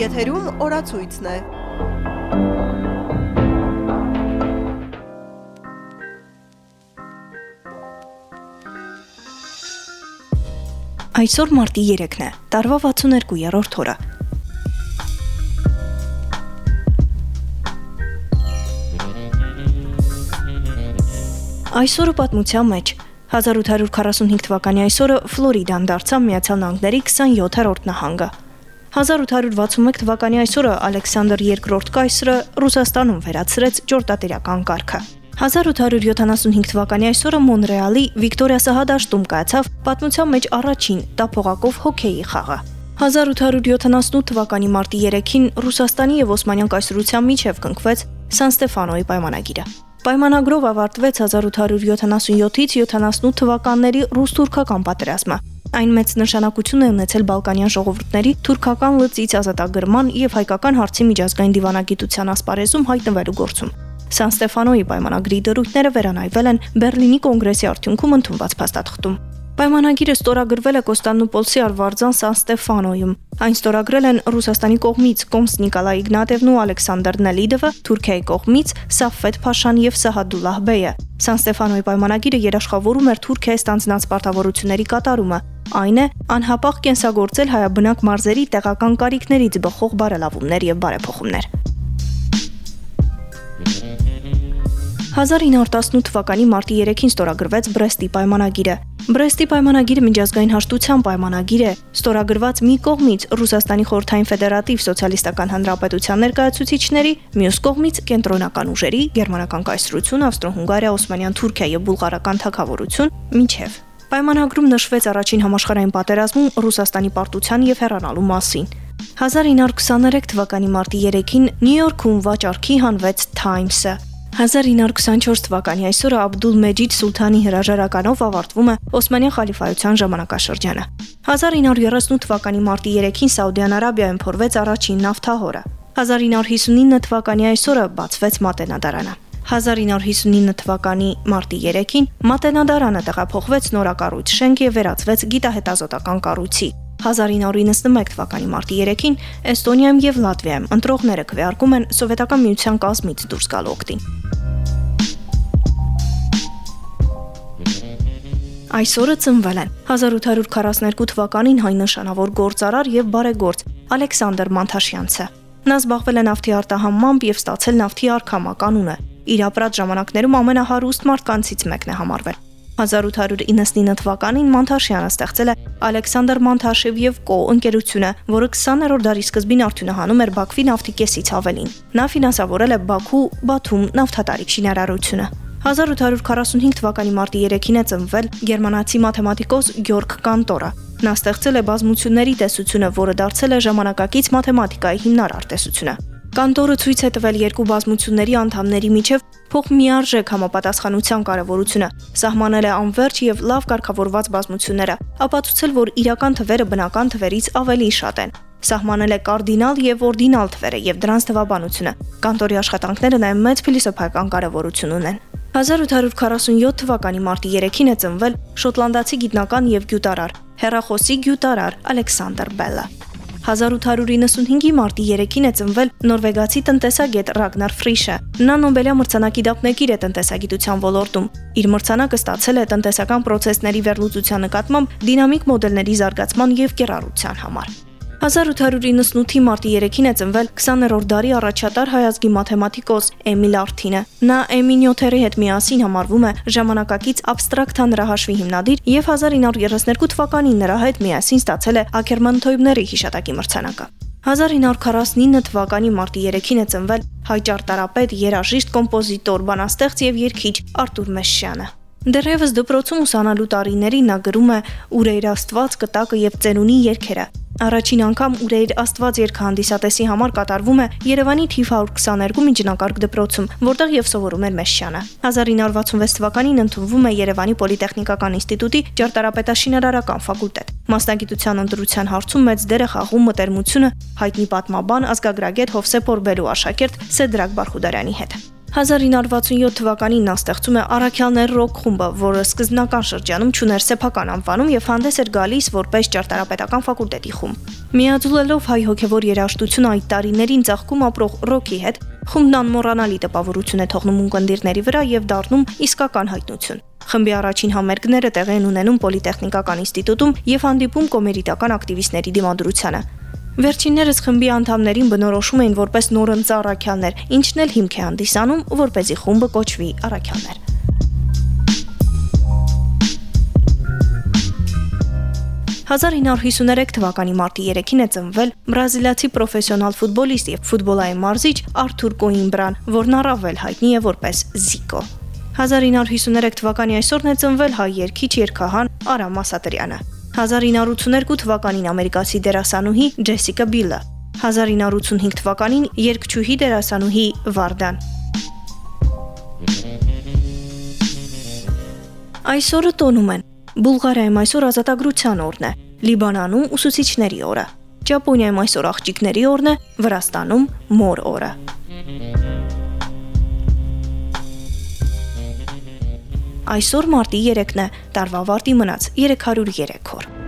Եթերում օրացույցն է։ Այսօր մարտի 3-ն է, տարվա 62-րդ օրը։ Այսօրը պատմության մեջ 1845 թվականի այսօրը Ֆլորիդան դարձավ Միացյալ Նահանգների 27-րդ նահանգը։ 1861 թվականի այսօրը Ալեքսանդր II կայսրը Ռուսաստանում վերացրեց ճորտատերական կարգը։ 1875 թվականի այսօրը Մոնրեալի Վիկտորիա Սահադաշտում կայացավ պատմության մեջ առաջին տափողակով հոկեյի խաղը։ 1878 թվականի մարտի 3-ին Ռուսաստանի եւ Օսմանյան կայսրության միջև կնքվեց Սան Ստեֆանոյի պայմանագիրը։ Պայմանագրով ավարտվեց 1877-ից 78 թվականների ռուս-թուրքական պատերազմը։ Այն մեծ նշանակություն է ունեցել Բալկանյան ժողովուրդների թուրքական լծից ազատագրման եւ հայկական հարցի միջազգային դիվանագիտության ասպարեզում հայտնվելու գործում։ Սան Ստեֆանոյի պայմանագրի դրույթները վերանայվել են Բերլինի կոնգրեսի արդյունքում ընդունված փաստաթղթում։ Պայմանագիրը ստորագրվել է Կոստանդնուպոլսի Արվարձան Սան Ստեֆանոյում։ Այն ստորագրել են Ռուսաստանի կողմից Կոմս Նիկոլայ Իգնատևն ու Ալեքսանդր Նելիդովը, Թուրքիայի կողմից Սաֆետ Փաշան եւ Սահադուլլահ բեյը։ Սան Ստեֆանոյի պայմանագիրը երաշխավորում էր Թուրքիայի ստանձնած պարտավորությունների կատարումը, այն է անհապաղ կենսագործել հայաբնակ մարզերի տեղական կարիքներից բխող բարելավումներ եւ բարեփոխումներ։ 1918 թվականի մարտի 3-ին ստորագրվեց Բրեստի պայմանագիրը։ Բրեստի պայմանագիրը միջազգային հաշտության պայմանագիր է, ստորագրված մի կողմից Ռուսաստանի խորհրդային ֆեդերատիվ սոցիալիստական հանրապետության ներկայացուցիչների, մյուս կողմից կենտրոնական ուժերի, գերմանական կայսրություն, Ավստրո-Հունգարիա, Օսմանյան Թուրքիա եւ բուլղարական թագավորություն միջև։ Պայմանագրում նշվեց առաջին համաշխարհային պատերազմում Ռուսաստանի պարտության եւ հեռանալու մասին։ 1923 թվականի մարտի 3-ին Նյու Յորքում վաճառքի հանվեց Times-ը, 1924 թվականի այսօրը Աբդուլ Մեջիդ Սուլթանի հրաժարականով ավարտվում է Օսմանյան խալիֆայության ժամանակաշրջանը։ 1938 թվականի մարտի 3-ին Սաուդյան Արաբիայում փորվեց առաջին նավթահորը։ 1959 թվականի այսօրը բացվեց Մատենադարանը։ 1959 թվականի մարտի 3-ին Մատենադարանը տեղափոխվեց նորակառույց շենք եւ վերածվեց գիտահետազոտական կառույցի։ 1991 թվականի մարտի 3-ին Էստոնիայում եւ Լատվիայում ընտրողները քվեարկում են սովետական միության կազմից դուրս գալ օկտին։ Այսօրը ծնվել են 1842 թվականին հայ նշանավոր գործարար եւ բարեգործ Ալեքսանդր Մանթաշյանցը։ Նա զբաղվել է նավթի արտահանմամբ եւ ստացել նավթի արքամականունը։ Իր ապրած ժամանակներում ամենահարուստ մարդկանցից մեկն է համարվել։ 1899 թվականին Մանթաշյանը ստեղծել է Ալեքսանդր Մանթաշև եւ Կո ընկերությունը, որը 20-րդ դարի սկզբին արդյունահանում էր Բաքվի նավթի կեսից ավելին։ Նա ֆինանսավորել է Բաքու, Բաթում նավթատարիք շինարարությունը։ 1845 թվականի մարտի 3-ին է ծնվել գերմանացի մաթեմատիկոս Գյորգ Կանտորը։ Նա ստեղծել է բազմությունների տեսությունը, որը դարձել է ժամանակակից մաթեմատիկայի հիմնարար տեսությունը։ Կանտորը ցույց է տվել երկու բազմությունների անդամների միջև փոխմիարժեք համապատասխանության կարևորությունը, սահմանել է անverջ եւ լավ կարգավորված բազմությունները, ապացուցել, որ իրական թվերը բնական թվերից ավելի շատ են, սահմանել է կարդինալ եւ օրդինալ թվերը եւ դրանց թվաբանությունը։ Կանտորի աշխատանքները նաեւ մեծ փիլիսոփայական կարևորություն ունեն։ 1847 թվականի մարտի 3-ին է ծնվել շոտլանդացի գիտնական եւ գյուտարար, հերախոսի գյուտարար Ալեքսանդր Բելը։ 1895-ի մարտի 3-ին է ծնվել նորվեգացի տնտեսագետ Ռագնար Ֆրիշը։ Նա Նոբելյա մրցանակի դափնեկիր է տնտեսագիտության ոլորտում։ Իր մրցանակը ստացել է տնտեսական process-ների վերլուծության նկատմամբ դինամիկ մոդելների զարգացման եւ կիրառության համար։ 1898-ի մարտի 3-ին է ծնվել 20-րդ դարի առաջատար հայազգի մաթեմատիկոս Էմիլ Արթինը։ Նա Էմին Նյութերի հետ միասին համարվում է ժամանակակից абստրակտ հանրահաշվի հիմնադիր եւ 1932 թվականին նրա հետ միասին ստացել է Ակերման հիշատակի մրցանակը։ 1949 թվականի մարտի 3-ին է ծնվել հայ ճարտարապետ, երաժիշտ, կոմպոզիտոր, բանաստեղծ եւ երգիչ Արտուր Մեշյանը։ Դեռևս դպրոցում ուսանալու տարիներին նա գրում է «Ուրեիր Աստված, կտակը եւ ծերունի երգերը», Առաջին անգամ ուրեր Աստված երգը հանդիսատեսի համար կատարվում է Երևանի թիվ 122 միջնակարգ դպրոցում, որտեղ եւ սովորում էր Մեշյանը։ 1966 թվականին ընդունվում է Երևանի Պոլիտեխնիկական ինստիտուտի ճարտարապետաշինարարական ֆակուլտետ։ Մասնագիտության ընտրության հարցում մեծ դեր է խաղում մտերմությունը հայտնի պատմաբան ազգագրագետ Հովսեփ Օրբելու աշակերտ Սեդրակ Բարխուդարյանի հետ։ 1967 թվականին նա ստեղծում է Արաքյալներ ռոք խումբը, որը սկզբնական շրջանում ճուներ սեփական անվանում եւ հանդես էր գալիս որպես ճարտարապետական ֆակուլտետի խումբ։ Միաձուլելով հայ հոգեվոր երաժշտությունը այդ տարիներին ցաղկում ապրող ռոքի հետ, խումբն անմոռանալի տպավորություն է թողնում ունկնդիրների վրա եւ դառնում իսկական հայտնություն։ Խմբի առաջին համերգները տեղի են ունենում Պոլիտեխնիկական ինստիտուտում եւ հանդիպում կոմերիտական ակտիվիստների դիմադրությանը։ Վերջիններս խմբի անդամներին բնորոշում էին որպես նորընծա առաքյալներ, ինչն էլ հիմք է հանդիսանում, որպեսզի խումբը կոչվի առաքյալներ։ «1953 թվականի մարտի 3-ին է ծնվել բրազիլիացի պրոֆեսիոնալ ֆուտբոլիստ եւ ֆուտբոլային մարզիչ Արթուր Կոիմբրան, որն առավել հայտնի է որպես Զիկո։ 1953 թվականի այսօրն է ծնվել հայ երգիչ երգահան Արամ Ասատրյանը։ 1982 թվականին ամերիկացի դերասանուհի Ջեսիկա Բիլը, 1985 թվականին երգչուհի դերասանուհի Վարդան։ Այսօրը տոնում են։ Բուլղարիայում այսօր ազատագրության օրն է, Լիբանանում ուսուցիչների օրը, Ճապոնիայում այսօր աղջիկների օրն է, Վրաստանում մոր օրը։ Այսօր մարտի 3-ն է, տարվա վարտի մնաց 303 օր։